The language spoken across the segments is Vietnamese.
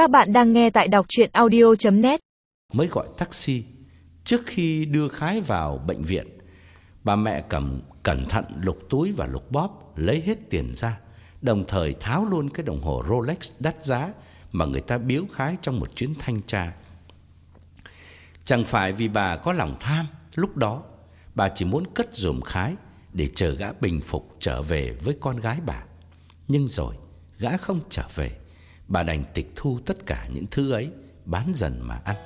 Các bạn đang nghe tại đọc chuyện audio.net Mới gọi taxi, Trước khi đưa Khái vào bệnh viện, Bà mẹ cầm cẩn thận lục túi và lục bóp, Lấy hết tiền ra, Đồng thời tháo luôn cái đồng hồ Rolex đắt giá Mà người ta biếu Khái trong một chuyến thanh tra. Chẳng phải vì bà có lòng tham, Lúc đó bà chỉ muốn cất dùm Khái Để chờ gã bình phục trở về với con gái bà. Nhưng rồi gã không trở về. Bà đành tịch thu tất cả những thứ ấy Bán dần mà ăn.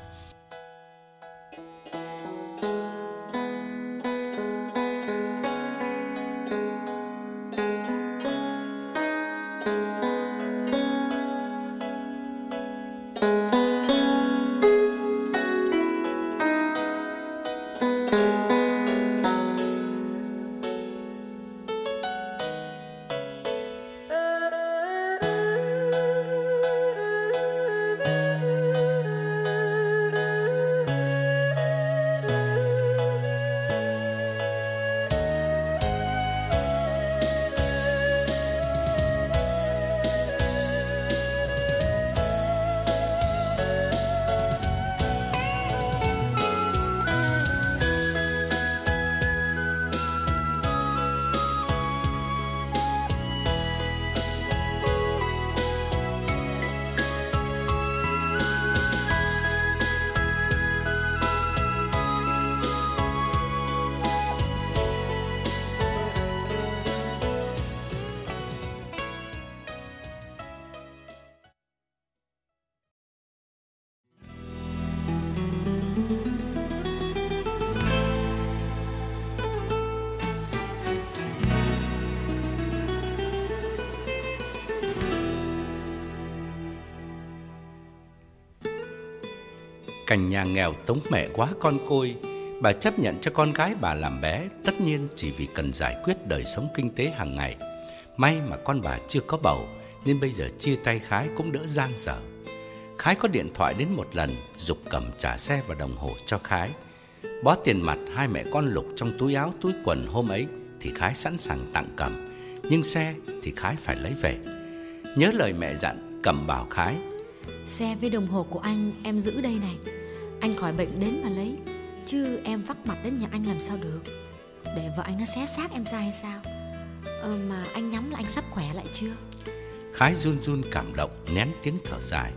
Cảnh nhà nghèo tống mẹ quá con côi, Bà chấp nhận cho con gái bà làm bé, Tất nhiên chỉ vì cần giải quyết đời sống kinh tế hàng ngày. May mà con bà chưa có bầu, Nên bây giờ chia tay Khái cũng đỡ giang dở. Khái có điện thoại đến một lần, Dục cầm trả xe và đồng hồ cho Khái. Bó tiền mặt hai mẹ con lục trong túi áo, túi quần hôm ấy, Thì Khái sẵn sàng tặng cầm. Nhưng xe thì Khái phải lấy về. Nhớ lời mẹ dặn, cầm bảo Khái, Xe với đồng hồ của anh em giữ đây này. Anh khỏi bệnh đến mà lấy Chứ em vắt mặt đến nhà anh làm sao được? Để vợ anh nó xé xác em ra hay sao? Ờ, Mà anh nhắm là anh sắp khỏe lại chưa? Khái run run cảm động nén tiếng thở dài.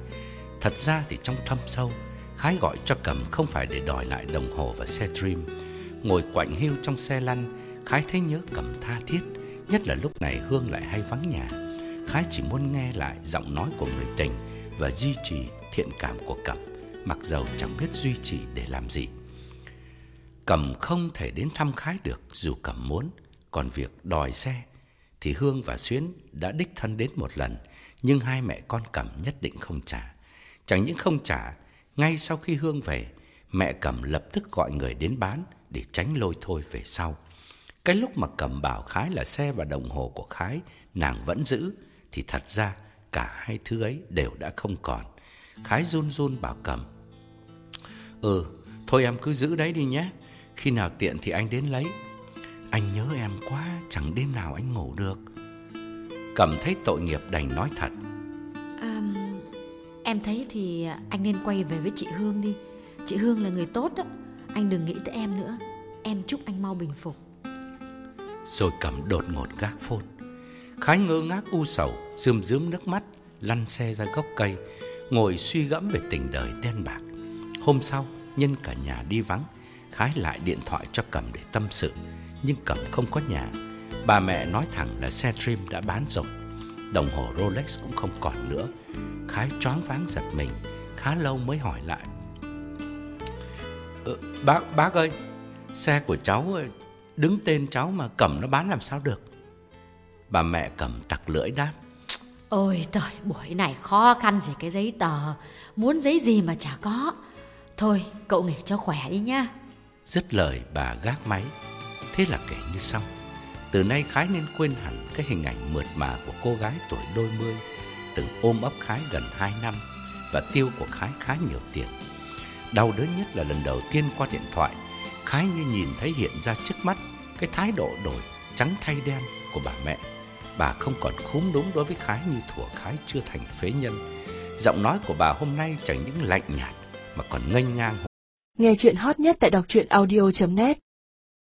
Thật ra thì trong thâm sâu Khái gọi cho cầm không phải để đòi lại đồng hồ và xe Dream. Ngồi quạnh hiu trong xe lăn Khái thấy nhớ cầm tha thiết Nhất là lúc này Hương lại hay vắng nhà. Khái chỉ muốn nghe lại giọng nói của người tình Và duy trì thiện cảm của cầm Mặc dầu chẳng biết duy trì để làm gì. Cẩm không thể đến thăm Khái được, dù Cẩm muốn. Còn việc đòi xe, Thì Hương và Xuyến đã đích thân đến một lần, Nhưng hai mẹ con Cẩm nhất định không trả. Chẳng những không trả, Ngay sau khi Hương về, Mẹ Cẩm lập tức gọi người đến bán Để tránh lôi thôi về sau. Cái lúc mà Cẩm bảo Khái là xe và đồng hồ của Khái, Nàng vẫn giữ, Thì thật ra cả hai thứ ấy đều đã không còn. Khái run run bảo Cẩm Ừ Thôi em cứ giữ đấy đi nhé. Khi nào tiện thì anh đến lấy. Anh nhớ em quá Chẳng đêm nào anh ngủ được. Cẩm thấy tội nghiệp đành nói thật. À, Em thấy thì anh nên quay về với chị Hương đi. Chị Hương là người tốt đó. Anh đừng nghĩ tới em nữa. Em chúc anh mau bình phục. Rồi Cẩm đột ngột gác phone Khái ngơ ngác u sầu Rơm rớm nước mắt Lăn xe ra gốc cây Ngồi suy gẫm về tình đời đen bạc Hôm sau nhân cả nhà đi vắng Khái lại điện thoại cho Cẩm để tâm sự. Nhưng Cẩm không có nhà. Bà mẹ nói thẳng là xe Dream đã bán rồi. Đồng hồ Rolex cũng không còn nữa. Khái choáng váng giật mình. Khá lâu mới hỏi lại. Ừ, Bác bác ơi Xe của cháu ờ, Đứng tên cháu mà Cẩm nó bán làm sao được? Bà mẹ Cẩm tặc lưỡi đáp. Ôi trời buổi này khó khăn gì cái giấy tờ. Muốn giấy gì mà chả có. Thôi, cậu nghỉ cho khỏe đi nhá Dứt lời, bà gác máy. Thế là kể như xong Từ nay Khái nên quên hẳn Cái hình ảnh mượt mà của cô gái tuổi đôi mươi, Từng ôm ấp Khái gần 2 năm Và tiêu của Khái khá nhiều tiền. Đau đớn nhất là lần đầu tiên qua điện thoại, Khái như nhìn thấy hiện ra trước mắt Cái thái độ đổi trắng thay đen của bà mẹ. Bà không còn khúm đúng đối với Khái như thủa Khái chưa thành phế nhân. Giọng nói của bà hôm nay chẳng những lạnh nhạt mà còn nghênh ngang. Nghe chuyện hot nhất tại đọc truyện audio.net